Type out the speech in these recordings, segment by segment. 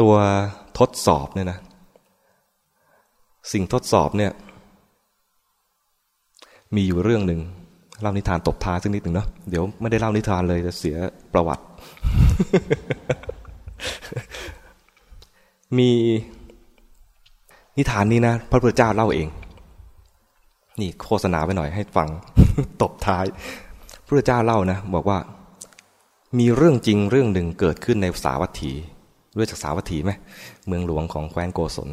ตัวทดสอบเนี่ยนะ สิ่งทดสอบเนี่ย มีอยู่เรื่องหนึ่งเล่านิทานตบท้ายสักนิดหนึ่งเนาะเดี๋ยวไม่ได้เล่านิทานเลยจะเสียประวัติ มีนิทานนี้นะพระพุทธเจ้าเล่าเอง นี่โฆษณาไปหน่อยให้ฟังตบท้าย พระพุทธเจ้าเล่านะ บอกว่า มีเรื่องจริงเรื่องหนึ่งเกิดขึ้นในสาวัตถี รู้จักสาวัตถีไหมเมืองหลวงของแคว้นโกศล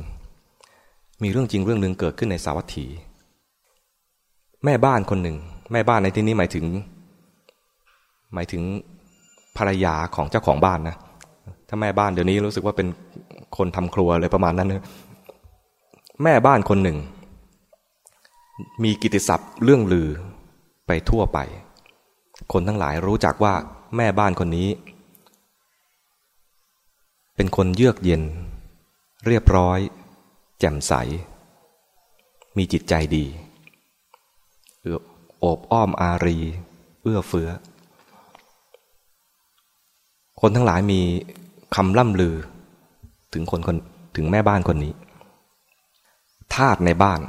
มีเรื่องจริงเรื่องหนึ่งเกิดขึ้นในสาวัตถี แม่บ้านคนหนึ่ง แม่บ้านในที่นี้หมายถึง หมายถึงภรรยาของเจ้าของบ้านนะถ้าแม่บ้านเดี๋ยวนี้รู้สึกว่าเป็นคนทำครัวเลยประมาณนั้นนะแม่บ้านคนหนึ่ง มีกิติศัพท์เรื่องลือไปทั่วไป คนทั้งหลายรู้จักว่าแม่บ้านคนนี้ เป็นคนเยือกเย็น เรียบร้อย แจ่มใส มีจิตใจดีโอบอ้อมอารี เอื้อเฟื้อ คนทั้งหลายมีคำล่ำลือ ถึงคนคนถึงแม่บ้านคนนี้ทาสในบ้าน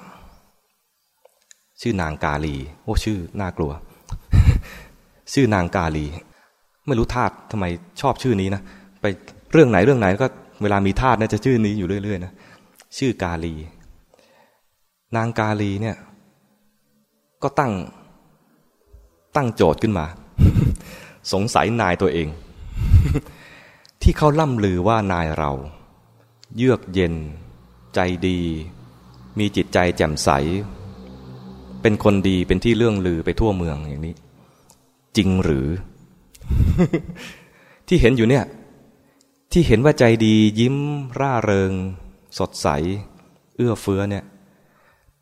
ชื่อนางกาลี โอ้ชื่อน่ากลัว ชื่อนางกาลี ไม่รู้ทาสทำไมชอบชื่อนี้นะ ไป เรื่องไหนเรื่องไหนก็เวลามีทาสเนี่ยจะชื่อนี้อยู่เรื่อยๆนะชื่อกาลี นางกาลีเนี่ย ก็ตั้งตั้งโจทย์ขึ้นมา สงสัยนายตัวเอง ที่เขาล่ำลือว่านายเรา เยือกเย็น ใจดี มีจิตใจแจ่มใส เป็นคนดีเป็นที่เรื่องลือไปทั่วเมืองอย่างนี้ จริงหรือ ที่เห็นอยู่เนี่ย ที่เห็นว่าใจดียิ้มร่าเริง สดใส เอื้อเฟื้อเนี่ย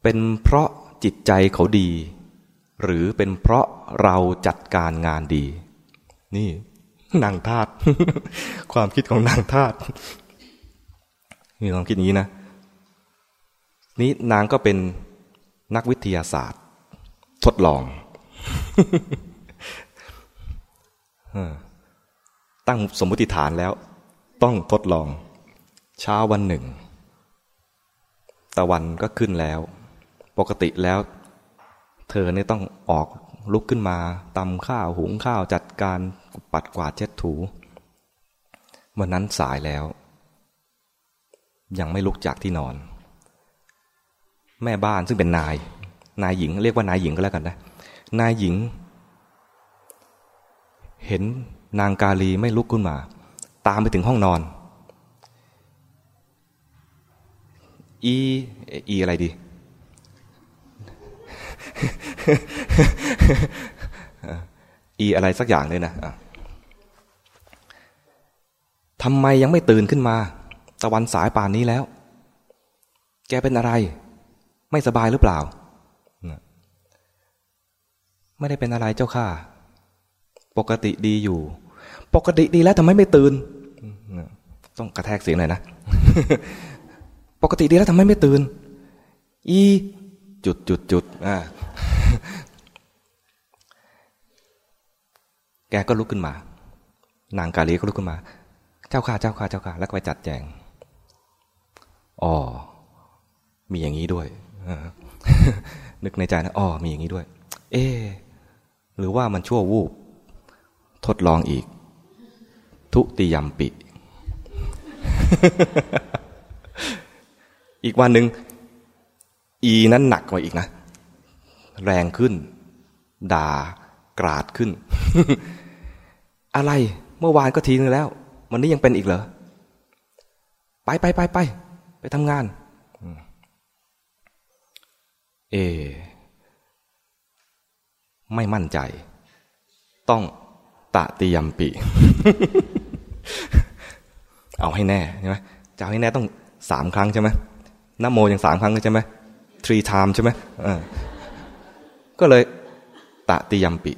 เป็นเพราะจิตใจเขาดี หรือเป็นเพราะเราจัดการงานดี นี่นางทาตความคิดของนางทาตมีความคิดงนี้นะ นี้นางก็เป็นนักวิทยาศาสตร์ ทดลองตั้งสมมติฐานแล้ว ต้องทดลอง เช้าวันหนึ่ง ตะวันก็ขึ้นแล้ว ปกติแล้ว เธอเนี่ยต้องออกลุกขึ้นมาตำข้าวหุงข้าวจัดการปัดกวาดเช็ดถู วันนั้นสายแล้ว ยังไม่ลุกจากที่นอน แม่บ้านซึ่งเป็นนาย นายหญิง เรียกว่านายหญิงก็แล้วกันนะ นายหญิง เห็นนางกาลีไม่ลุกขึ้นมา ตามไปถึงห้องนอน อีอีอะไรดี อีอะไรสักอย่างเลยนะทำไมยังไม่ตื่นขึ้นมา ตะวันสายป่านนี้แล้ว แกเป็นอะไร ไม่สบายหรือเปล่า ไม่ได้เป็นอะไรเจ้าข้าปกติดีอยู่ ปกติดีแล้วทำไมไม่ตื่น ต้องกระแทกเสียงหน่อยนะ ปกติดีแล้วทำไมไม่ตื่น อีจุดจุดจุดอ่าแกก็ลุกขึ้นมา นางกาลีก็ลุกขึ้นมา เจ้าข้าเจ้าข้าเจ้าข้าแล้วก็ไปจัดแจงอ๋อมีอย่างนี้ด้วยนึกในใจนะอ๋อมีอย่างนี้ด้วย เอหรือว่ามันชั่ววูบ ทดลองอีก ทุติยมปิ อีกวันหนึ่งอีนั้นหนักกว่าอีกนะ แรงขึ้น ด่ากราดขึ้น อะไรเมื่อวานก็ทีนึงแล้ว วันนี้ยังเป็นอีกเหรอ ไปไปไปไปไปทำงาน เอ ไม่มั่นใจ ต้องตะติยมปี เอาให้แน่ใช่ไหมจะเอาให้แน่ต้องสามครั้งใช่ไหมนโมอย่างสามครั้งใช่ไหม three time ใช่ไหมก็เลยตะติยมปี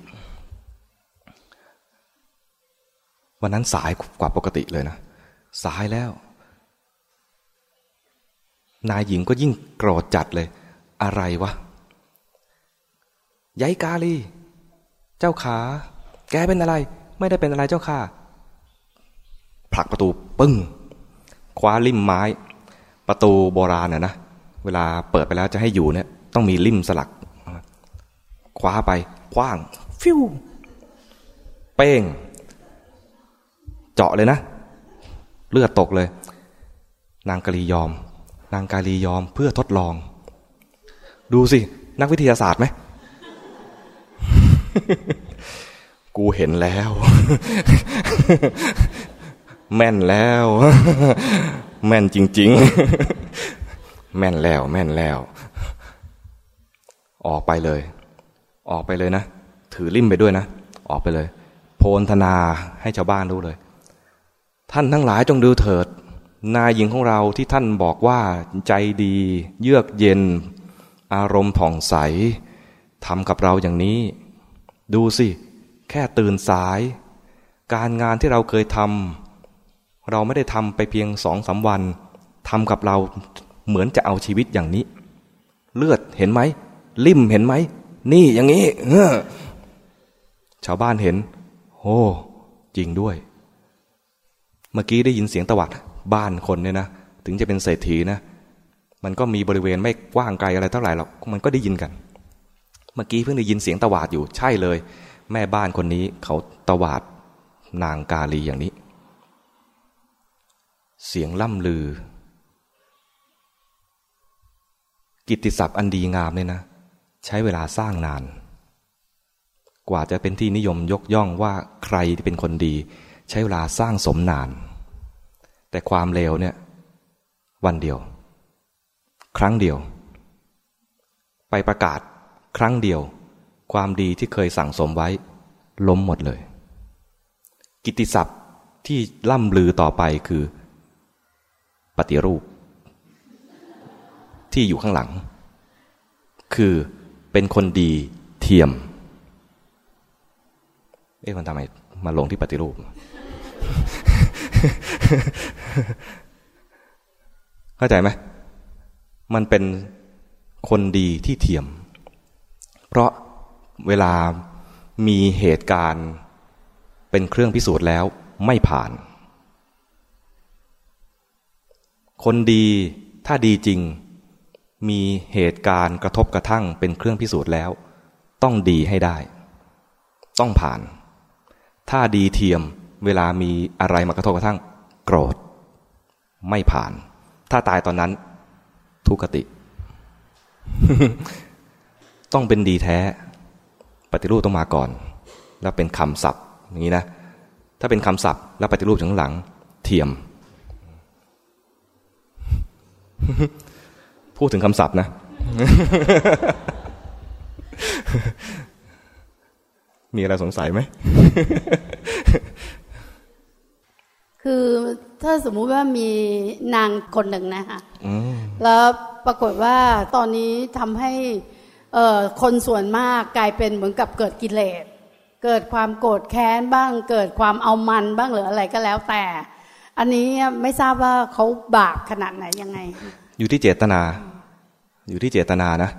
วันนั้นสายกว่าปกติเลยนะ สายแล้ว นายหญิงก็ยิ่งโกรธจัดเลย อะไรวะยายกาลี เจ้าขา แกเป็นอะไร ไม่ได้เป็นอะไรเจ้าค่ะ ผลักประตูปึ้ง คว้าลิ่มไม้ ประตูโบราณน่ะนะ เวลาเปิดไปแล้วจะให้อยู่เนี่ย ต้องมีลิ่มสลัก คว้าไปคว้าง ฟิวเป้ง เจาะเลยนะ เลือดตกเลย นางกาลียอม นางกาลียอมเพื่อทดลอง ดูสิ นักวิทยาศาสตร์ไหมกูเห็นแล้ว แม่นแล้ว แม่นจริง ๆ แม่นแล้ว แม่นแล้ว ออกไปเลย ออกไปเลยนะ ถือลิ่มไปด้วยนะ ออกไปเลย โพนธนาให้ชาวบ้านรู้เลย ท่านทั้งหลายจงดูเถิด นายหญิงของเราที่ท่านบอกว่าใจดี เยือกเย็น อารมณ์ผ่องใสทำกับเราอย่างนี้ ดูสิ แค่ตื่นสาย การงานที่เราเคยทำ เราไม่ได้ทำไปเพียงสองสาวันทำกับเราเหมือนจะเอาชีวิตอย่างนี้ เลือดเห็นไหมลิ่มเห็นไหมนี่อย่างนี้เออชาวบ้านเห็นโอ้จริงด้วย เมื่อกี้ได้ยินเสียงตวัดบ้านคนเนี่ยนะถึงจะเป็นเศรษฐีนะมันก็มีบริเวณไม่กว้างไกลอะไรเท่าไหร่หรอกมันก็ได้ยินกัน เมื่อกี้เพิ่งได้ยินเสียงตวาดอยู่ใช่เลย แม่บ้านคนนี้เขาตวาดนางกาลีอย่างนี้ เสียงล่ำลือ กิตติศัพท์อันดีงามเนี่ยนะ ใช้เวลาสร้างนาน กว่าจะเป็นที่นิยมยกย่องว่าใครที่เป็นคนดี ใช้เวลาสร้างสมนาน แต่ความเลวเนี่ย วันเดียว ครั้งเดียว ไปประกาศครั้งเดียว ความดีที่เคยสั่งสมไว้ ล้มหมดเลย กิตติศัพท์ที่ล่ำลือต่อไปคือ ปฏิรูป ที่อยู่ข้างหลัง คือเป็นคนดีเทียม เอ๊ะมันทำไมมาลงที่ปฏิรูป เข้าใจไหมมันเป็นคนดีที่เทียม เพราะเวลามีเหตุการณ์เป็นเครื่องพิสูจน์แล้วไม่ผ่าน คนดีถ้าดีจริง มีเหตุการณ์กระทบกระทั่งเป็นเครื่องพิสูจน์แล้ว ต้องดีให้ได้ ต้องผ่าน ถ้าดีเทียมเวลามีอะไรมากระทบกระทั่ง โกรธ ไม่ผ่าน ถ้าตายตอนนั้น ทุกติ ต้องเป็นดีแท้ ปฏิรูปต้องมาก่อน แล้วเป็นคำศัพท์อย่างนี้นะ ถ้าเป็นคำศัพท์แล้วปฏิรูปถึงหลัง เทียม พูดถึงคำศัพท์นะ มีอะไรสงสัยไหม คือถ้าสมมุติว่ามีนางคนหนึ่งนะคะแล้วปรากฏว่าตอนนี้ทำให้คนส่วนมากกลายเป็นเหมือนกับเกิดกิเลส เกิดความโกรธแค้นบ้าง เกิดความเอามันบ้างหรืออะไรก็แล้วแต่ อันนี้ไม่ทราบว่าเขาบาปขนาดไหนยังไง อยู่ที่เจตนา อยู่ที่เจตนานะ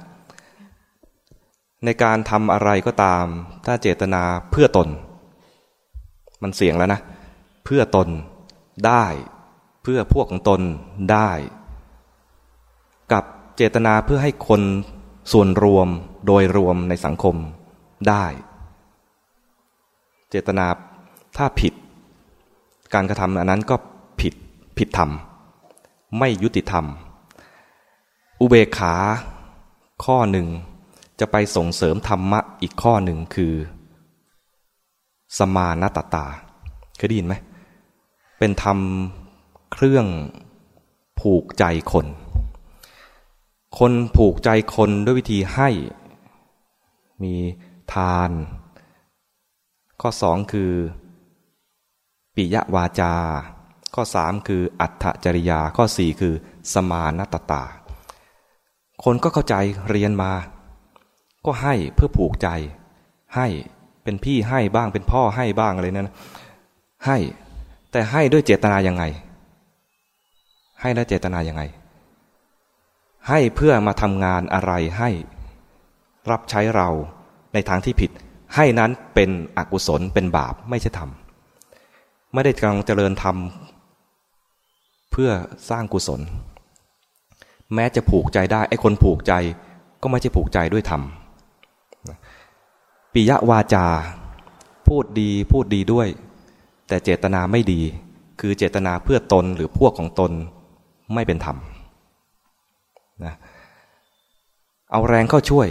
ในการทำอะไรก็ตาม ถ้าเจตนาเพื่อตน มันเสี่ยงแล้วนะ เพื่อตนได้เพื่อพวกของตนได้ กับเจตนาเพื่อให้คนส่วนรวมโดยรวมในสังคมได้ เจตนาถ้าผิด การกระทำอันนั้นก็ผิดผิดธรรม ไม่ยุติธรรม อุเบกขาข้อหนึ่งจะไปส่งเสริมธรรมะอีกข้อหนึ่งคือ สมานตตา เคยได้ยินไหม เป็นธรรมเครื่องผูกใจคน คนผูกใจคนด้วยวิธีให้ มีทาน ข้อสองคือ ปิยวาจา ข้อสามคืออัตถจริยา ข้อสี่คือ สมานตตา คนก็เข้าใจเรียนมา ก็ให้เพื่อผูกใจ ให้เป็นพี่ให้บ้างเป็นพ่อให้บ้างอะไรนั้นให้แต่ให้ด้วยเจตนายังไง ให้และเจตนายังไง ให้เพื่อมาทำงานอะไรให้ รับใช้เราในทางที่ผิด ให้นั้นเป็นอกุศลเป็นบาปไม่ใช่ธรรม ไม่ได้กำลังเจริญธรรม เพื่อสร้างกุศล แม้จะผูกใจได้ ไอ้คนผูกใจก็ไม่ใช่ผูกใจด้วยธรรมปิยวาจา พูดดีพูดดีด้วย แต่เจตนาไม่ดี คือเจตนาเพื่อตนหรือพวกของตนไม่เป็นธรรมนะเอาแรงเข้าช่วย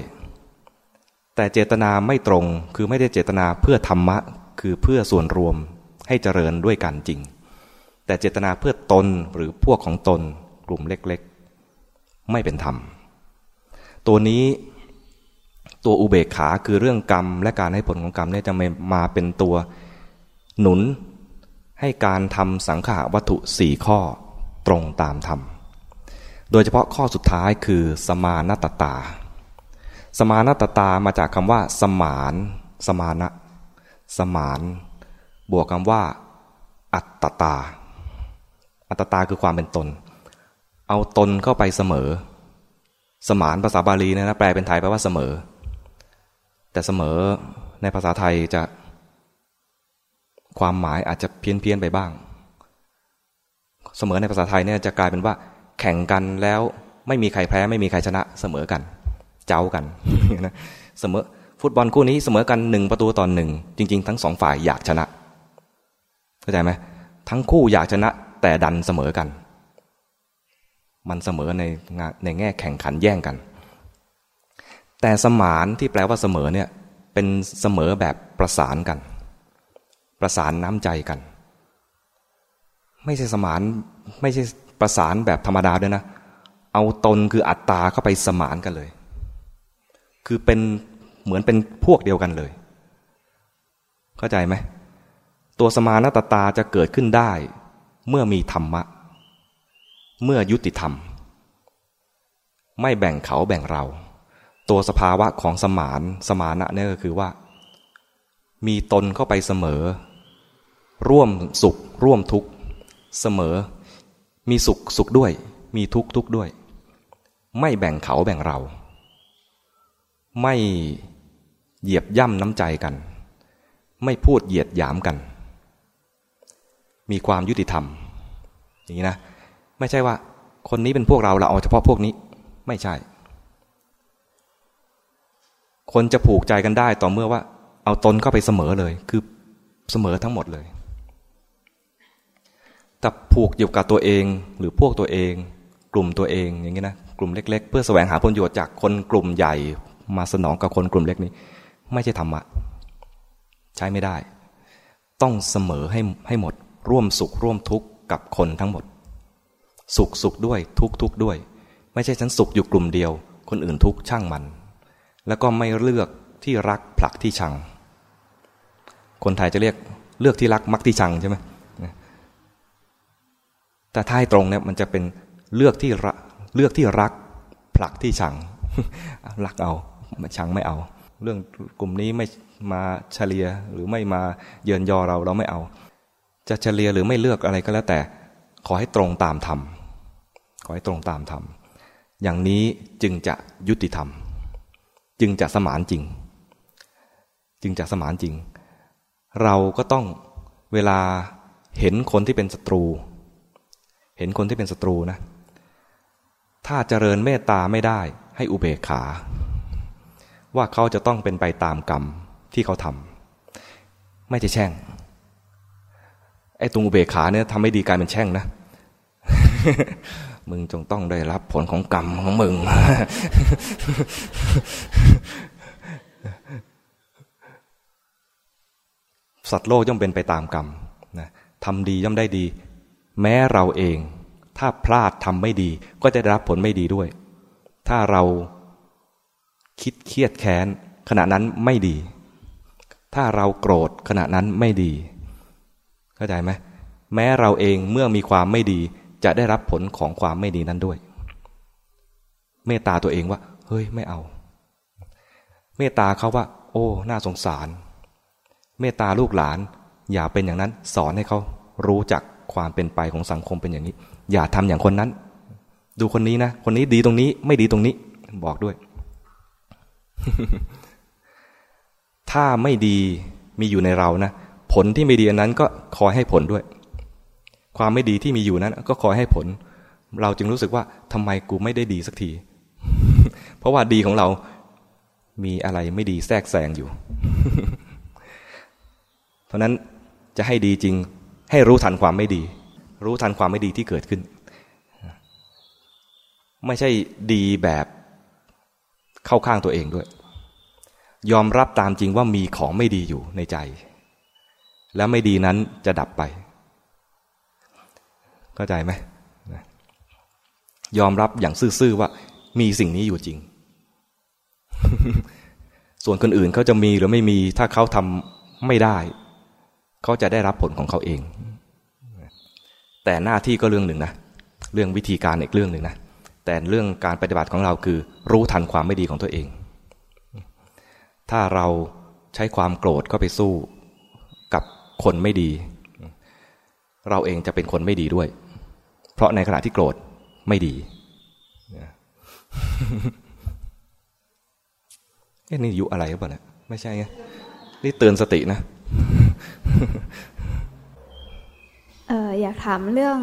แต่เจตนาไม่ตรง คือไม่ได้เจตนาเพื่อธรรมะ คือเพื่อส่วนรวม ให้เจริญด้วยกันจริง แต่เจตนาเพื่อตนหรือพวกของตนกลุ่มเล็กๆ ไม่เป็นธรรม ตัวนี้ตัวอุเบกขาคือเรื่องกรรม และการให้ผลของกรรมเนี่ยจะมาเป็นตัวหนุนให้การทำสังขาวัตถุสี่ข้อตรงตามธรรม โดยเฉพาะข้อสุดท้ายคือสมานตตา สมานตตามาจากคำว่า สมาน สมานะ สมาน บวกคำว่า อัตตา อัตตาคือความเป็นตน เอาตนเข้าไปเสมอ สมานภาษาบาลีนะนะแปลเป็นไทยแปลว่าเสมอ แต่เสมอในภาษาไทยจะ ความหมายอาจจะเพี้ยนเพียนไปบ้าง เสมอในภาษาไทยเนี่ยจะกลายเป็นว่า แข่งกันแล้วไม่มีใครแพ้ ไม่มีใครชนะ เสมอกัน เจ้ากันนะเสมอฟุตบอลคู่นี้เสมอกันหนึ่งประตูต่อนหนึ่งจริง ๆ ทั้งสองฝ่ายอยากชนะ เข้าใจไหมทั้งคู่อยากชนะแต่ดันเสมอกัน มันเสมอในในแง่แข่งขันแย่งกัน แต่สมานที่แปลว่าเสมอเนี่ยเป็นเสมอแบบประสานกัน ประสานน้ำใจกัน ไม่ใช่สมานไม่ใช่ประสานแบบธรรมดาด้วยนะ เอาตนคืออัตตาเข้าไปสมานกันเลย คือเป็นเหมือนเป็นพวกเดียวกันเลย เข้าใจไหม ตัวสมานตตาจะเกิดขึ้นได้ เมื่อมีธรรมะ เมื่อยุติธรรม ไม่แบ่งเขาแบ่งเรา ตัวสภาวะของสมานสมานะนี่ก็คือว่า มีตนเข้าไปเสมอ ร่วมสุข ร่วมทุกข์ เสมอ มีสุขสุขด้วย มีทุกข์ทุกข์ด้วย ไม่แบ่งเขาแบ่งเรา ไม่เหยียบย่ำน้ำใจกัน ไม่พูดเหยียดหยามกัน มีความยุติธรรม อย่างนี้นะ ไม่ใช่ว่า คนนี้เป็นพวกเราเราเอาเฉพาะพวกนี้ ไม่ใช่ คนจะผูกใจกันได้ต่อเมื่อว่า เอาตนเข้าไปเสมอเลย คือเสมอทั้งหมดเลย แต่ผูกอยู่กับตัวเองหรือพวกตัวเอง กลุ่มตัวเองอย่างนี้นะกลุ่มเล็ก ๆ เพื่อแสวงหาผลประโยชน์จากคนกลุ่มใหญ่ มาสนองกับคนกลุ่มเล็กนี้ ไม่ใช่ธรรมะ ใช้ไม่ได้ ต้องเสมอให้ให้หมด ร่วมสุขร่วมทุกข์กับคนทั้งหมด สุขสุขด้วยทุกทุกด้วย ไม่ใช่ฉันสุขอยู่กลุ่มเดียว คนอื่นทุกช่างมัน แล้วก็ไม่เลือกที่รักผลักที่ชัง คนไทยจะเรียกเลือกที่รักมักที่ชังใช่ไหมแต่ท้ายตรงเนี่ยมันจะเป็นเลือกที่เลือกที่รักผลักที่ชัง รักเอาชังไม่เอา เรื่องกลุ่มนี้ไม่มาเฉลียหรือไม่มาเยินยอเราเราไม่เอา จะเฉลียหรือไม่เลือกอะไรก็แล้วแต่ ขอให้ตรงตามธรรมขอให้ตรงตามธรรมอย่างนี้จึงจะยุติธรรม จึงจะสมานจริง จึงจะสมานจริง เราก็ต้องเวลาเห็นคนที่เป็นศัตรู เห็นคนที่เป็นศัตรูนะ ถ้าเจริญเมตตาไม่ได้ให้อุเบกขา ว่าเขาจะต้องเป็นไปตามกรรมที่เขาทำไม่ใช่แช่ง ไอ้ตรงอุเบกขาเนี่ยทำให้ดีกลายเป็นแช่งนะ มึงจงต้องได้รับผลของกรรมของมึง สัตว์โลกย่อมเป็นไปตามกรรมนะทำดีย่อมได้ดี แม้เราเอง ถ้าพลาดทำไม่ดี ก็จะได้รับผลไม่ดีด้วย ถ้าเราคิดเครียดแค้นขณะนั้นไม่ดี ถ้าเราโกรธขณะนั้นไม่ดี เข้าใจไหมแม้เราเองเมื่อมีความไม่ดีจะได้รับผลของความไม่ดีนั้นด้วย เมตตาตัวเองว่า เฮ้ยไม่เอา เมตตาเขาว่า โอ้ น่าสงสาร เมตตาลูกหลาน อย่าเป็นอย่างนั้น สอนให้เขารู้จักความเป็นไปของสังคมเป็นอย่างนี้ อย่าทำอย่างคนนั้น ดูคนนี้นะ คนนี้ดีตรงนี้ ไม่ดีตรงนี้ บอกด้วย ถ้าไม่ดีมีอยู่ในเรานะ ผลที่ไม่ดีอันนั้นก็คอยให้ผลด้วย ความไม่ดีที่มีอยู่นั้น ก็คอยให้ผล เราจึงรู้สึกว่าทำไมกูไม่ได้ดีสักที เพราะว่าดีของเรามีอะไรไม่ดีแทรกแซงอยู่ เพราะนั้นจะให้ดีจริง ให้รู้ทันความไม่ดี รู้ทันความไม่ดีที่เกิดขึ้น ไม่ใช่ดีแบบเข้าข้างตัวเองด้วย ยอมรับตามจริงว่ามีของไม่ดีอยู่ในใจ แล้วไม่ดีนั้นจะดับไป เข้าใจไหมยอมรับอย่างซื่อๆว่า มีสิ่งนี้อยู่จริง ส่วนคนอื่นเขาจะมีหรือไม่มี ถ้าเขาทำไม่ได้ เขาจะได้รับผลของเขาเอง แต่หน้าที่ก็เรื่องหนึ่งนะ เรื่องวิธีการอีกเรื่องหนึ่งนะ แต่เรื่องการปฏิบัติของเราคือ รู้ทันความไม่ดีของตัวเอง ถ้าเราใช้ความโกรธเข้าไปสู้ คนไม่ดี เราเองจะเป็นคนไม่ดีด้วย เพราะในขณะที่โกรธไม่ดีเอ้นี่ยุอะไรหรือเปล่าเนี่ยไม่ใช่ไงนี่เตือนสตินะเอออยากถามเรื่อง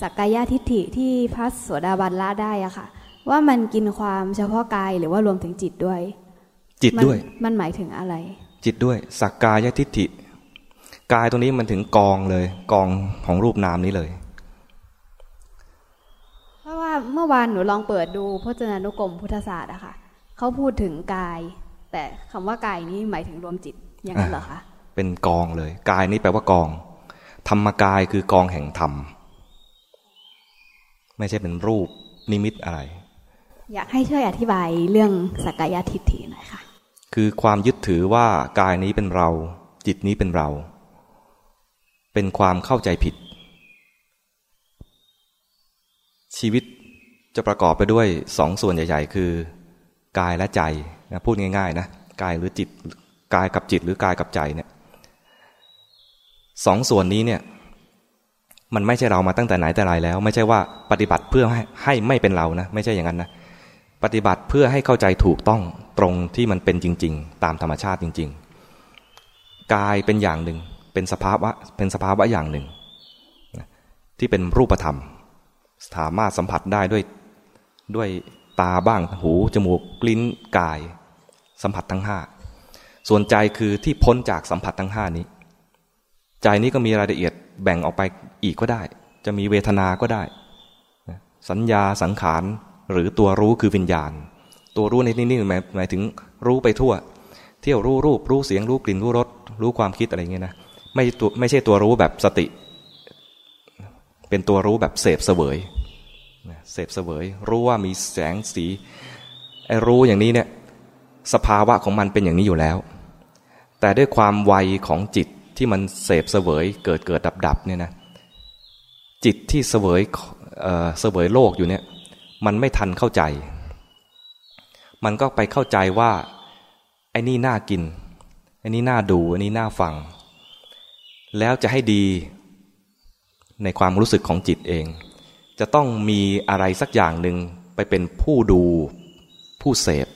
สักกายทิฏฐิที่พระสวดาบันละได้อะค่ะ ว่ามันกินความเฉพาะกายหรือว่ารวมถึงจิตด้วย จิตด้วย มันหมายถึงอะไร จิตด้วยสักกายทิฏฐิ กายตรงนี้มันถึงกองเลย กองของรูปนามนี้เลย เพราะว่าเมื่อวานหนูลองเปิดดูพจนานุกรมพุทธศาสตร์อะค่ะเขาพูดถึงกาย แต่คำว่ากายนี้หมายถึงรวมจิตอย่างนั้นเหรอคะเป็นกองเลย กายนี้แปลว่ากอง ธรรมกายคือกองแห่งธรรม ไม่ใช่เป็นรูปนิมิตอะไร อยากให้ช่วยอธิบายเรื่องสักกายทิฏฐิหน่อยค่ะคือความยึดถือว่ากายนี้เป็นเรา จิตนี้เป็นเรา เป็นความเข้าใจผิด ชีวิตจะประกอบไปด้วยสองส่วนใหญ่ ๆ คือกายและใจนะพูดง่ายๆนะกายหรือจิตกายกับจิตหรือกายกับใจเนี่ยสองส่วนนี้เนี่ยมันไม่ใช่เรามาตั้งแต่ไหนแต่ไรแล้ว ไม่ใช่ว่าปฏิบัติเพื่อให้ให้ไม่เป็นเรานะไม่ใช่อย่างนั้นนะปฏิบัติเพื่อให้เข้าใจถูกต้องตรงที่มันเป็นจริง ๆ ตามธรรมชาติจริง ๆ กายเป็นอย่างหนึ่ง เป็นสภาวะเป็นสภาวะอย่างหนึ่ง ที่เป็นรูปธรรม สามารถสัมผัสได้ด้วยด้วยตาบ้างหูจมูกกลิ้นกาย สัมผัสทั้งห้าส่วนใจคือที่พ้นจากสัมผัสทั้งห้านี้ ใจนี้ก็มีรายละเอียดแบ่งออกไปอีกก็ได้ จะมีเวทนาก็ได้ สัญญาสังขารหรือตัวรู้คือวิญญาณ ตัวรู้ในที่นี้หมายหมายถึงรู้ไปทั่ว เที่ยวรู้รูปรู้เสียงรู้กลิ่นรู้รสรู้ความคิดอะไรเงี้ยนะ ไม่ตัวไม่ใช่ตัวรู้แบบสติ เป็นตัวรู้แบบเสพเสวยเสพเสวยรู้ว่ามีแสงสีไอ้รู้อย่างนี้เนี่ยสภาวะของมันเป็นอย่างนี้อยู่แล้ว แต่ด้วยความไวของจิตที่มันเสพเสวยเกิดเกิดดับดับเนี่ยนะจิตที่เสวยเสวยโลกอยู่เนี่ยมันไม่ทันเข้าใจ มันก็ไปเข้าใจว่าไอ้นี่น่ากินไอ้นี่น่าดูไอ้นี่น่าฟัง แล้วจะให้ดีในความรู้สึกของจิตเอง จะต้องมีอะไรสักอย่างหนึ่งไปเป็นผู้ดูผู้เสพ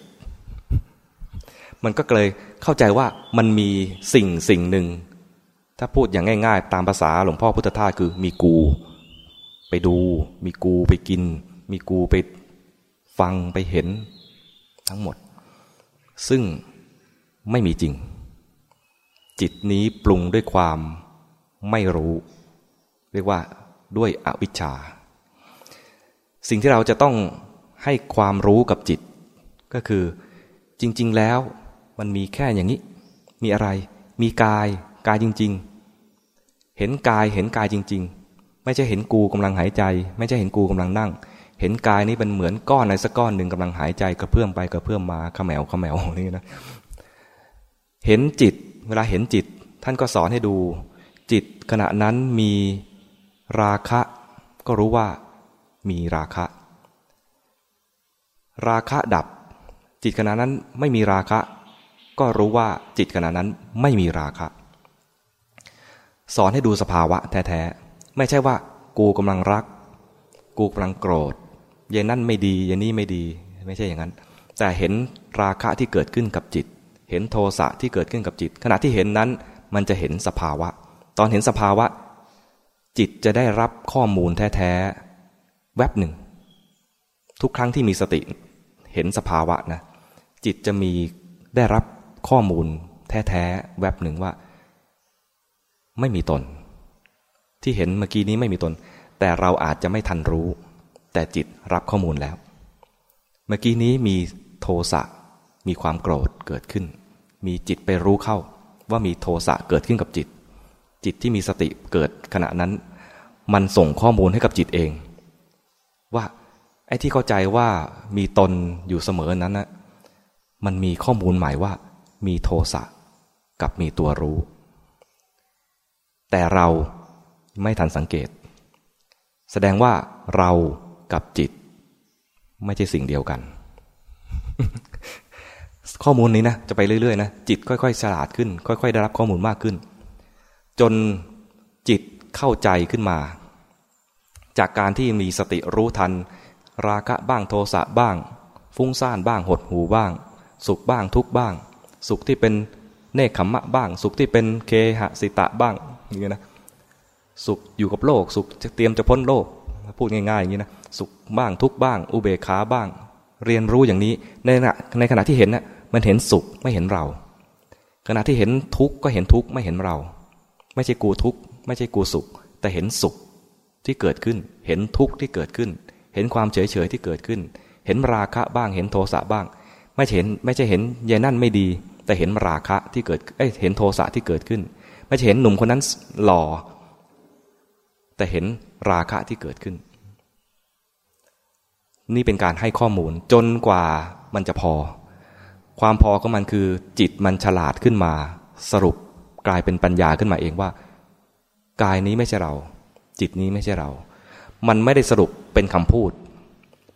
มันก็เลยเข้าใจว่ามันมีสิ่งสิ่งหนึ่ง ถ้าพูดอย่างง่าย ๆ ตามภาษาหลวงพ่อพุทธทาสคือมีกู ไปดู มีกูไปกิน มีกูไปฟังไปเห็นทั้งหมด ซึ่งไม่มีจริง จิตนี้ปรุงด้วยความ ไม่รู้ เรียกว่าด้วยอวิชชา สิ่งที่เราจะต้องให้ความรู้กับจิต ก็คือจริง ๆ แล้วมันมีแค่อย่างนี้ มีอะไร มีกาย กายจริง ๆ เห็นกายเห็นกายจริง ๆ ไม่ใช่เห็นกูกำลังหายใจ ไม่ใช่เห็นกูกำลังนั่ง เห็นกายนี้เป็นเหมือนก้อนอะไรสักก้อนหนึ่งกำลังหายใจกระเพื่อมไปกระเพื่อมมาขมแมวขมแมวนี่นะเห็นจิต เวลาเห็นจิต ท่านก็สอนให้ดู ขณะนั้นมีราคะ ก็รู้ว่ามีราคะ ราคะดับ จิตขณะนั้นไม่มีราคะ ก็รู้ว่าจิตขณะนั้นไม่มีราคะ สอนให้ดูสภาวะแท้ๆ ไม่ใช่ว่า กูกำลังรัก กูกำลังโกรธ เย็นนั่นไม่ดี เย็นนี้ไม่ดี ไม่ใช่อย่างนั้น แต่เห็นราคะที่เกิดขึ้นกับจิต เห็นโทสะที่เกิดขึ้นกับจิต ขณะที่เห็นนั้นมันจะเห็นสภาวะ ตอนเห็นสภาวะ จิตจะได้รับข้อมูลแท้ ๆ แวบหนึ่ง ทุกครั้งที่มีสติเห็นสภาวะนะ จิตจะมีได้รับข้อมูลแท้ ๆ แวบหนึ่งว่า ไม่มีตน ที่เห็นเมื่อกี้นี้ไม่มีตน แต่เราอาจจะไม่ทันรู้ แต่จิตรับข้อมูลแล้ว เมื่อกี้นี้มีโทสะมีความโกรธเกิดขึ้น มีจิตไปรู้เข้าว่ามีโทสะเกิดขึ้นกับจิต จิตที่มีสติเกิดขณะนั้น มันส่งข้อมูลให้กับจิตเอง ว่าไอ้ที่เข้าใจว่ามีตนอยู่เสมอนั้นนะมันมีข้อมูลหมายว่า มีโทสะกับมีตัวรู้ แต่เราไม่ทันสังเกต แสดงว่าเรากับจิต ไม่ใช่สิ่งเดียวกัน ข้อมูลนี้นะ จะไปเรื่อยๆนะ จิตค่อยๆฉลาดขึ้น ค่อย ๆ ได้รับข้อมูลมากขึ้น จนจิตเข้าใจขึ้นมา จากการที่มีสติรู้ทัน ราคะบ้างโทสะบ้าง ฟุ้งซ่านบ้างหดหูบ้าง สุขบ้างทุกบ้าง สุขที่เป็นเนคขมมะบ้าง สุขที่เป็นเคหะสิตะบ้างอย่างนี้นะสุขอยู่กับโลก สุขจะเตรียมจะพ้นโลก พูดง่ายๆอย่างนี้นะสุขบ้างทุกบ้าง อุเบกขาบ้าง เรียนรู้อย่างนี้ในขณะในขณะที่เห็นนะ่ะมันเห็นสุขไม่เห็นเรา ขณะที่เห็นทุกข์ก็เห็นทุกข์ไม่เห็นเรา ไม่ใช่กูทุกข์ไม่ใช่กูสุข แต่เห็นสุขที่เกิดขึ้น เห็นทุกข์ที่เกิดขึ้น เห็นความเฉยเฉยที่เกิดขึ้น เห็นราคะบ้าง เห็นโทสะบ้าง ไม่เห็นไม่ใช่เห็นยายนั่นไม่ดี แต่เห็นราคะที่เกิดเอ้เห็นโทสะที่เกิดขึ้น ไม่ใช่เห็นหนุ่มคนนั้นหล่อ แต่เห็นราคะที่เกิดขึ้น นี่เป็นการให้ข้อมูลจนกว่ามันจะพอ ความพอของมันคือจิตมันฉลาดขึ้นมาสรุป กลายเป็นปัญญาขึ้นมาเองว่า กายนี้ไม่ใช่เรา จิตนี้ไม่ใช่เรา มันไม่ได้สรุปเป็นคำพูด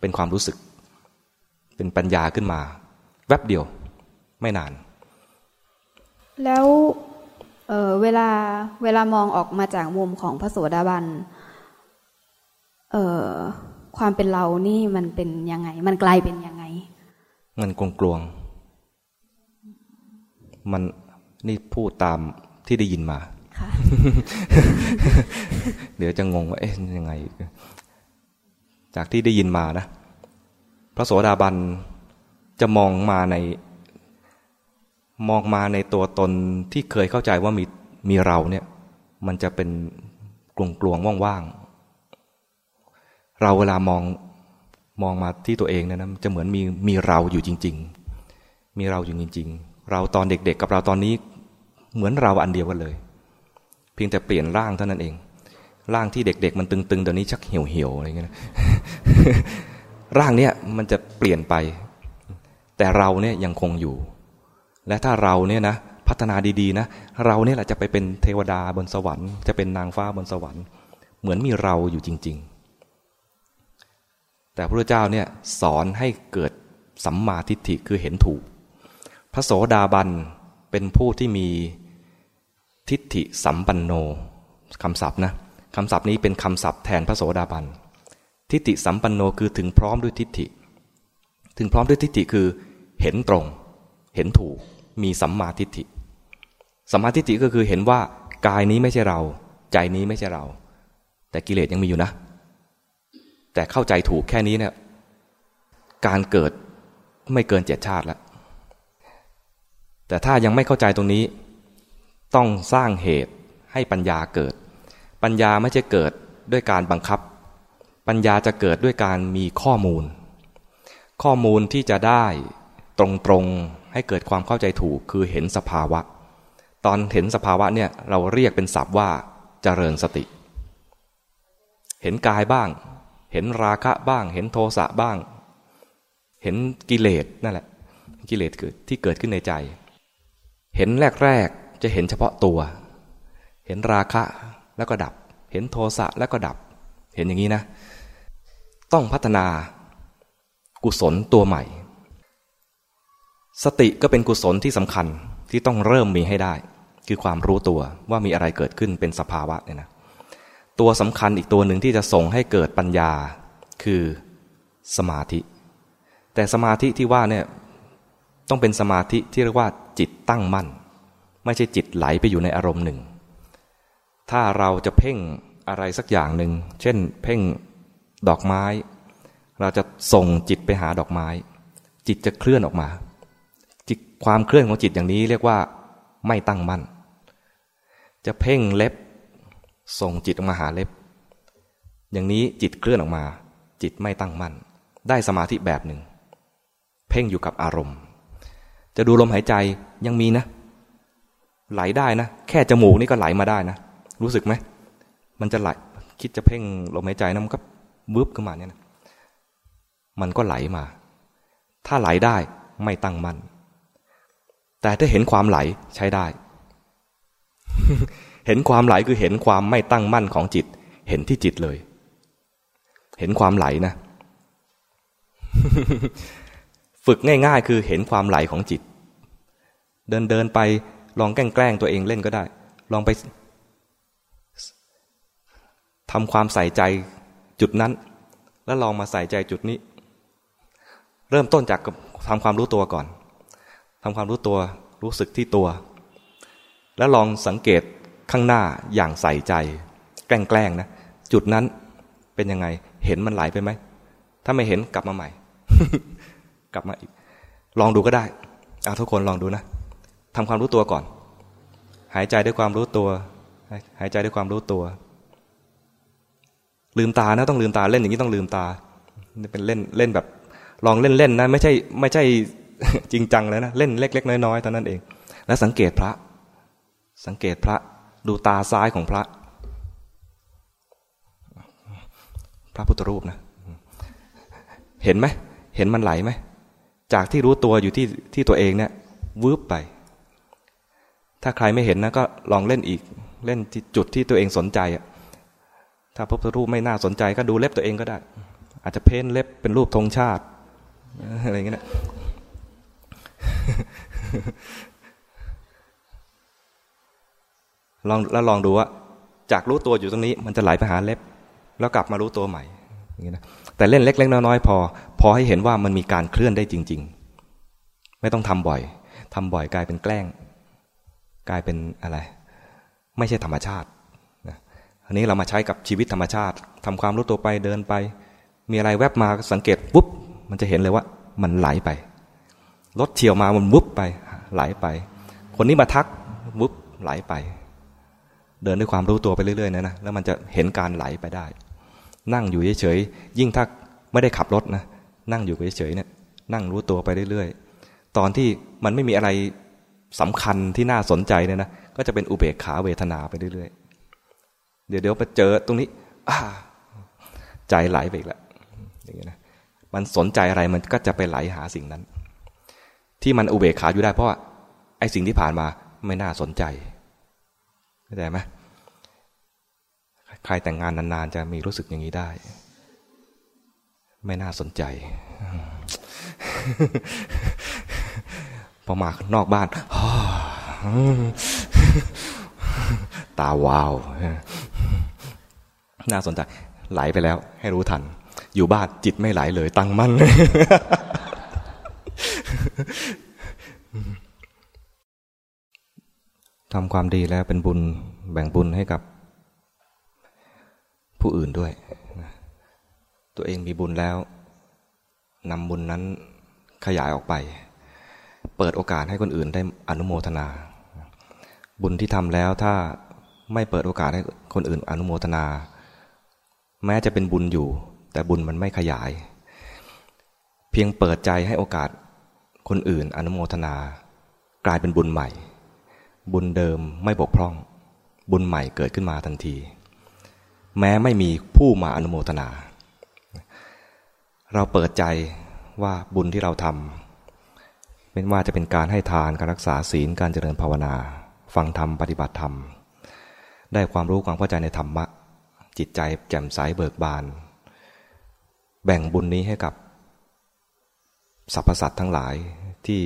เป็นความรู้สึก เป็นปัญญาขึ้นมา แวบเดียว ไม่นาน แล้วเเวลาเวลามองออกมาจากมุมของพระโสดาบันความเป็นเรานี่มันเป็นยังไง มันกลายเป็นยังไง มันกลวงกลวงมัน นี่พูดตามที่ได้ยินมาเดี๋ยวจะงงว่าเอ๊ะยังไง จากที่ได้ยินมานะ พระโสดาบันจะมองมาใน มองมาในตัวตนที่เคยเข้าใจว่ามีมีเราเนี่ย มันจะเป็นกลวงกลวงว่างๆ เราเวลามองมองมาที่ตัวเองเนี่ยนะจะเหมือนมีมีเราอยู่จริง ๆ มีเราอยู่จริง ๆ เราตอนเด็ก ๆ กับเราตอนนี้ เหมือนเราอันเดียวกันเลย เพียงแต่เปลี่ยนร่างเท่านั้นเอง ร่างที่เด็ก ๆ มันตึงๆตอนนี้ชักเหี่ยวๆอะไรเงี้ยร่างเนี้ยมันจะเปลี่ยนไป แต่เราเนี่ยยังคงอยู่ และถ้าเราเนี่ยนะพัฒนาดีๆนะเราเนี่ยแหละจะไปเป็นเทวดาบนสวรรค์จะเป็นนางฟ้าบนสวรรค์ เหมือนมีเราอยู่จริง ๆ แต่พระเจ้าเนี่ยสอนให้เกิดสัมมาทิฏฐิคือเห็นถูก พระโสดาบันเป็นผู้ที่มี ทิฏฐิสัมปันโนคำศัพท์นะคำศัพท์นี้เป็นคำศัพท์แทนพระโสดาบัน ทิฏฐิสัมปันโนคือถึงพร้อมด้วยทิฏฐิ ถึงพร้อมด้วยทิฏฐิคือ เห็นตรง เห็นถูก มีสัมมาทิฏฐิ สัมมาทิฏฐิก็คือเห็นว่ากายนี้ไม่ใช่เรา ใจนี้ไม่ใช่เรา แต่กิเลสยังมีอยู่นะ แต่เข้าใจถูกแค่นี้เนี่ย การเกิดไม่เกินเจ็ดชาติแล้ว แต่ถ้ายังไม่เข้าใจตรงนี้ ต้องสร้างเหตุให้ปัญญาเกิด ปัญญาไม่ใช่เกิดด้วยการบังคับ ปัญญาจะเกิดด้วยการมีข้อมูล ข้อมูลที่จะได้ตรงๆให้เกิดความเข้าใจถูกคือเห็นสภาวะ ตอนเห็นสภาวะเนี่ยเราเรียกเป็นศัพท์ว่าเจริญสติ เห็นกายบ้าง เห็นราคะบ้าง เห็นโทสะบ้าง เห็นกิเลสนั่นแหละ กิเลสเกิดที่เกิดขึ้นในใจ เห็นแรก จะเห็นเฉพาะตัว เห็นราคะแล้วก็ดับ เห็นโทสะแล้วก็ดับ เห็นอย่างนี้นะ ต้องพัฒนากุศลตัวใหม่ สติก็เป็นกุศลที่สำคัญที่ต้องเริ่มมีให้ได้ คือความรู้ตัวว่ามีอะไรเกิดขึ้นเป็นสภาวะเนี่ยนะตัวสำคัญอีกตัวหนึ่งที่จะส่งให้เกิดปัญญา คือสมาธิ แต่สมาธิที่ว่าเนี่ยต้องเป็นสมาธิที่เรียกว่าจิตตั้งมั่น ไม่ใช่จิตไหลไปอยู่ในอารมณ์หนึ่ง ถ้าเราจะเพ่งอะไรสักอย่างหนึ่ง เช่น เพ่งดอกไม้ เราจะส่งจิตไปหาดอกไม้ จิตจะเคลื่อนออกมา จิตความเคลื่อนของจิตอย่างนี้เรียกว่าไม่ตั้งมั่น จะเพ่งเล็บ ส่งจิตออกมาหาเล็บ อย่างนี้จิตเคลื่อนออกมา จิตไม่ตั้งมั่น ได้สมาธิแบบหนึ่ง เพ่งอยู่กับอารมณ์ จะดูลมหายใจยังมีนะ ไหลได้นะ แค่จมูกนี่ก็ไหลมาได้นะ รู้สึกไหม มันจะไหล คิดจะเพ่งลมหายใจนะมันก็วืบขึ้นมาเนี่ยนะมันก็ไหลมา ถ้าไหลได้ไม่ตั้งมั่น แต่ถ้าเห็นความไหลใช้ได้ เห็นความไหลคือเห็นความไม่ตั้งมั่นของจิต เห็นที่จิตเลย เห็นความไหลนะ ฝึกง่าย ๆ คือเห็นความไหลของจิต เดินเดินไป ลองแกล้งตัวเองเล่นก็ได้ ลองไปทำความใส่ใจจุดนั้น แล้วลองมาใส่ใจจุดนี้ เริ่มต้นจากทำความรู้ตัวก่อนทำความรู้ตัวรู้สึกที่ตัว แล้วลองสังเกตข้างหน้าอย่างใส่ใจ แกล้งๆนะ จุดนั้นเป็นยังไง เห็นมันไหลไปไหม ถ้าไม่เห็นกลับมาใหม่ กลับมาอีก ลองดูก็ได้ เอาทุกคนลองดูนะ ทำความรู้ตัวก่อน หายใจด้วยความรู้ตัว หายใจด้วยความรู้ตัว ลืมตานะต้องลืมตาเล่นอย่างนี้ต้องลืมตาเป็นเล่นเล่นแบบ ลองเล่นเล่นนะ ไม่ใช่ไม่ใช่จริงจังเลยนะเล่นเล็ก ๆ น้อยๆตอนนั้นเอง แล้วสังเกตพระ สังเกตพระ ดูตาซ้ายของพระ พระพุทธรูปนะ เห็นไหมเห็นมันไหลไหมจากที่รู้ตัวอยู่ที่ที่ตัวเองเนี่ยวืบไป ถ้าใครไม่เห็นนะก็ลองเล่นอีก เล่นจุดที่ตัวเองสนใจอะถ้าพระพุทธรูปไม่น่าสนใจก็ดูเล็บตัวเองก็ได้ อาจจะเพ้นเล็บเป็นรูปธงชาติอะไรเงี้ยนะลองแล้วลองดูว่า จากรู้ตัวอยู่ตรงนี้ มันจะไหลไปหาเล็บ แล้วกลับมารู้ตัวใหม่อย่างนี้นะแต่เล่นเล็กๆน้อยๆพอ พอให้เห็นว่ามันมีการเคลื่อนได้จริง ๆ ไม่ต้องทำบ่อยทำบ่อยกลายเป็นแกล้ง กลายเป็นอะไร ไม่ใช่ธรรมชาติอันนี้เรามาใช้กับชีวิตธรรมชาติทำความรู้ตัวไปเดินไป มีอะไรแวบมาสังเกตปุ๊บมันจะเห็นเลยว่า มันไหลไปรถเฉียวมามันวุบไปไหลไป คนนี้มาทักวุบไหลไป เดินด้วยความรู้ตัวไปเรื่อยๆนะนะแล้วมันจะเห็นการไหลไปได้ นั่งอยู่เฉยๆยิ่งถ้าไม่ได้ขับรถนะนั่งอยู่เฉยๆเนี่ยนั่งรู้ตัวไปเรื่อยๆ ตอนที่มันไม่มีอะไร สำคัญที่น่าสนใจเนี่ยนะก็จะเป็นอุเบกขาเวทนาไปเรื่อยๆ เดี๋ยวเดี๋ยวไปเจอตรงนี้ใจไหลไปอีกแล้วอย่างเงี้ยนะมันสนใจอะไรมันก็จะไปไหลหาสิ่งนั้น ที่มันอุเบกขาอยู่ได้เพราะไอ้สิ่งที่ผ่านมาไม่น่าสนใจเข้าใจไหมใครแต่งงานนานๆ จะมีรู้สึกอย่างนี้ได้ ไม่น่าสนใจ พอมาข้างนอกบ้านตาวาวน่าสนใจไหลไปแล้ว ให้รู้ทัน อยู่บ้านจิตไม่ไหลเลย ตั้งมั่นทำความดีแล้วเป็นบุญแบ่งบุญให้กับ ผู้อื่นด้วย ตัวเองมีบุญแล้วนำบุญนั้นขยายออกไป เปิดโอกาสให้คนอื่นได้อนุโมทนา บุญที่ทำแล้วถ้าไม่เปิดโอกาสให้คนอื่นอนุโมทนา แม้จะเป็นบุญอยู่ แต่บุญมันไม่ขยาย เพียงเปิดใจให้โอกาสคนอื่นอนุโมทนา กลายเป็นบุญใหม่ บุญเดิมไม่บกพร่อง บุญใหม่เกิดขึ้นมาทันที แม้ไม่มีผู้มาอนุโมทนา เราเปิดใจว่าบุญที่เราทำ เป็นว่าจะเป็นการให้ทานการรักษาศีลการเจริญภาวนา ฟังธรรมปฏิบัติธรรม ได้ความรู้ความเข้าใจในธรรมะ จิตใจแจ่มใสเบิกบาน แบ่งบุญนี้ให้กับสรรพสัตว์ทั้งหลายที่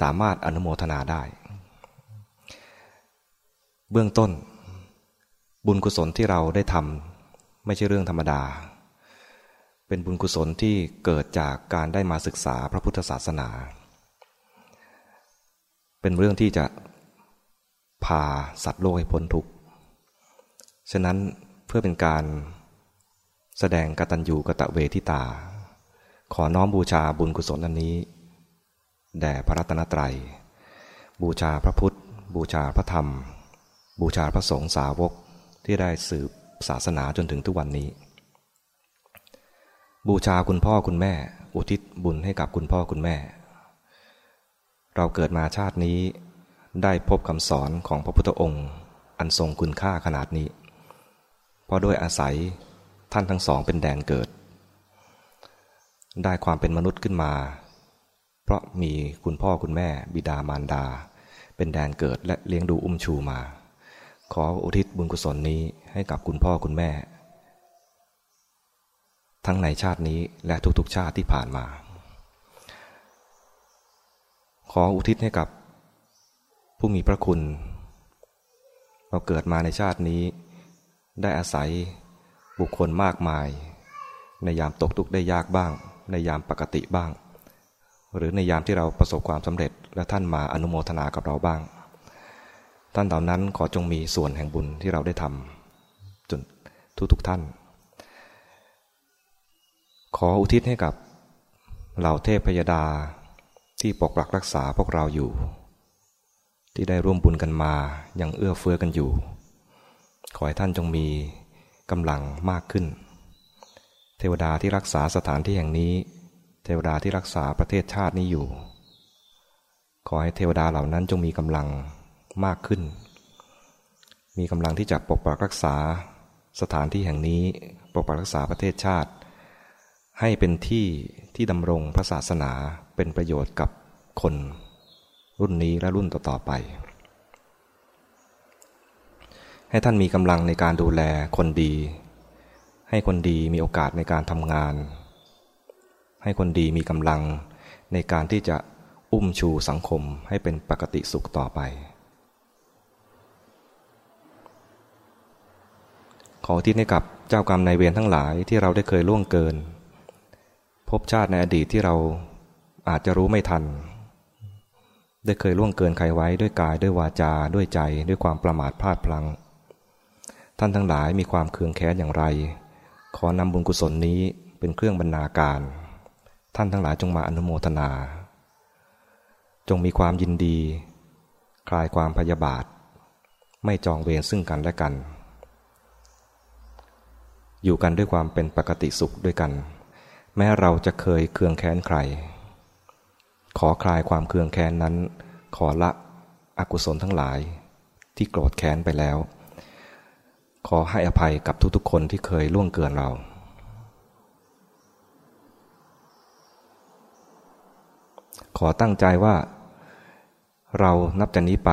สามารถอนุโมทนาได้ เบื้องต้น บุญกุศลที่เราได้ทำไม่ใช่เรื่องธรรมดา เป็นบุญกุศลที่เกิดจากการได้มาศึกษาพระพุทธศาสนา เป็นเรื่องที่จะพาสัตว์โลกให้พ้นทุกข์ ฉะนั้นเพื่อเป็นการแสดงกตัญญูกะตะเวทิตา ขอน้อมบูชาบุญกุศลอันนี้ แด่พระรัตนตรัย บูชาพระพุทธ บูชาพระธรรม บูชาพระสงฆ์สาวกที่ได้สืบศาสนาจนถึงทุกวันนี้ บูชาคุณพ่อคุณแม่ อุทิศบุญให้กับคุณพ่อคุณแม่ เราเกิดมาชาตินี้ได้พบคำสอนของพระพุทธองค์ อันทรงคุณค่าขนาดนี้ เพราะด้วยอาศัยท่านทั้งสองเป็นแดนเกิด ได้ความเป็นมนุษย์ขึ้นมา เพราะมีคุณพ่อคุณแม่ บิดามารดา เป็นแดนเกิดและเลี้ยงดูอุ้มชูมา ขออุทิศบุญกุศลนี้ให้กับคุณพ่อคุณแม่ ทั้งในชาตินี้และทุกๆชาติที่ผ่านมา ขออุทิศให้กับผู้มีพระคุณ เราเกิดมาในชาตินี้ ได้อาศัยบุคคลมากมาย ในยามตกทุกข์ได้ยากบ้าง ในยามปกติบ้าง หรือในยามที่เราประสบความสำเร็จและท่านมาอนุโมทนากับเราบ้าง ท่านเหล่านั้นขอจงมีส่วนแห่งบุญที่เราได้ทำจนทุกๆท่าน ขออุทิศให้กับเหล่าเทพพยดาที่ปกปักรักษาพวกเราอยู่ ที่ได้ร่วมบุญกันมายังเอื้อเฟื้อกันอยู่ ขอให้ท่านจงมีกำลังมากขึ้น เทวดาที่รักษาสถานที่แห่งนี้ เทวดาที่รักษาประเทศชาตินี้อยู่ ขอให้เทวดาเหล่านั้นจงมีกำลังมากขึ้น มีกำลังที่จะปกปักรักษาสถานที่แห่งนี้ ปกปักรักษาประเทศชาติ ให้เป็นที่ที่ดำรงพระศาสนาเป็นประโยชน์กับคนรุ่นนี้และรุ่นต่อๆไป ให้ท่านมีกำลังในการดูแลคนดี ให้คนดีมีโอกาสในการทำงาน ให้คนดีมีกำลังในการที่จะอุ้มชูสังคมให้เป็นปกติสุขต่อไป ขอที่ให้กับเจ้ากรรมนายเวรทั้งหลายที่เราได้เคยล่วงเกิน พบชาติในอดีตที่เราอาจจะรู้ไม่ทัน ได้เคยล่วงเกินใครไว้ด้วยกายด้วยวาจาด้วยใจด้วยความประมาทพลาดพลัง้ง ท่านทั้งหลายมีความเคืองแค้นอย่างไร ขอนำบุญกุศลนี้เป็นเครื่องบรรณาการ ท่านทั้งหลายจงมาอนุโมทนา จงมีความยินดี คลายความพยาบาท ไม่จองเวรซึ่งกันและกัน อยู่กันด้วยความเป็นปกติสุขด้วยกัน แม้เราจะเคยเคืองแค้นใคร ขอคลายความเคืองแค้นนั้น ขอละอกุศลทั้งหลาย ที่โกรธแค้นไปแล้ว ขอให้อภัยกับทุกๆคนที่เคยล่วงเกินเรา ขอตั้งใจว่า เรานับจากนี้ไป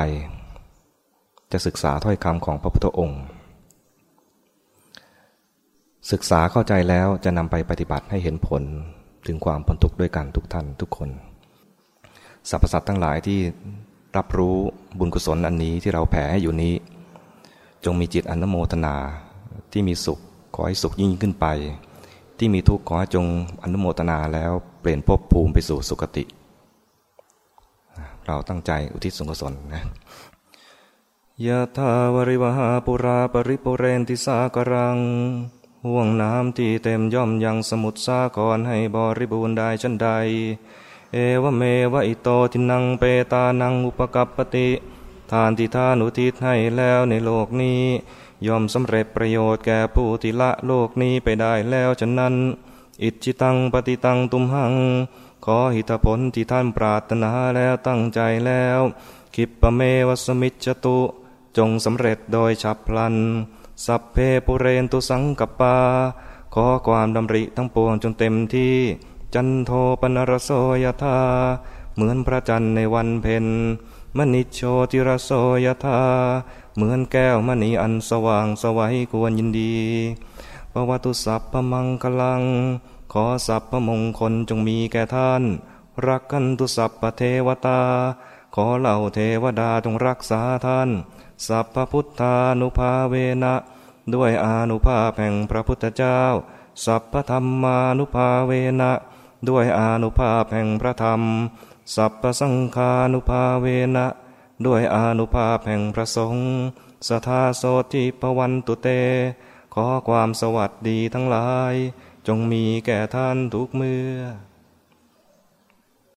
จะศึกษาถ้อยคำของพระพุทธองค์ ศึกษาเข้าใจแล้วจะนำไปปฏิบัติให้เห็นผลถึงความพ้นทุกข์ด้วยกันทุกท่านทุกคนสรรพสัตว์ทั้งหลายที่รับรู้บุญกุศลอันนี้ที่เราแผ่ให้อยู่นี้ จงมีจิตอนุโมทนาที่มีสุขขอให้สุขยิ่งขึ้นไป ที่มีทุกข์ขอให้จงอนุโมทนาแล้วเปลี่ยนภพภูมิไปสู่สุคติ เราตั้งใจอุทิศส่วนกุศลนะยะทาวริวหาปุราปริปุเรนติสากรัง ห่วงน้ำที่เต็มย่อมยังสมุทรสาครให้บริบูรณ์ได้ชันใด เอวเมวะอิโตทินังเปตานังอุปกัปปติทานที่ทานอุทิศให้แล้วในโลกนี้ ย่อมสำเร็จประโยชน์แก่ผู้ที่ละโลกนี้ไปได้แล้วฉะนั้น อิจิตังปฏิตังตุมหัง ขอหิตผลที่ท่านปรารถนาแล้วตั้งใจแล้วคิปปเมวัสมิจตุ จงสำเร็จโดยฉับพลัน สัพเพปุเรนตุสังกปา ขอความดำริทั้งปวงจนเต็มที่ จันโทปนรโสยธา เหมือนพระจันทร์ในวันเพ็ญมณิโชติรโสยธา เหมือนแก้วมณีอันสว่างสวัยควรยินดีปวัตุสัพพมังคลัง ขอสัพพมงคลจงมีแก่ท่าน รักกันตุสัพพเทวตา ขอเหล่าเทวดาจงรักษาท่าน สัพพพุทธานุภาเวนะด้วยอานุภาพแห่งพระพุทธเจ้า สัพพธรรมานุภาเวนะด้วยอานุภาพแห่งพระธรรม สัพพสังฆานุภาเวนะด้วยอนุภาพแห่งพระสงฆ์สทาโสติปวันตุเต ขอความสวัสดีทั้งหลาย จงมีแก่ท่านทุกเมื่อ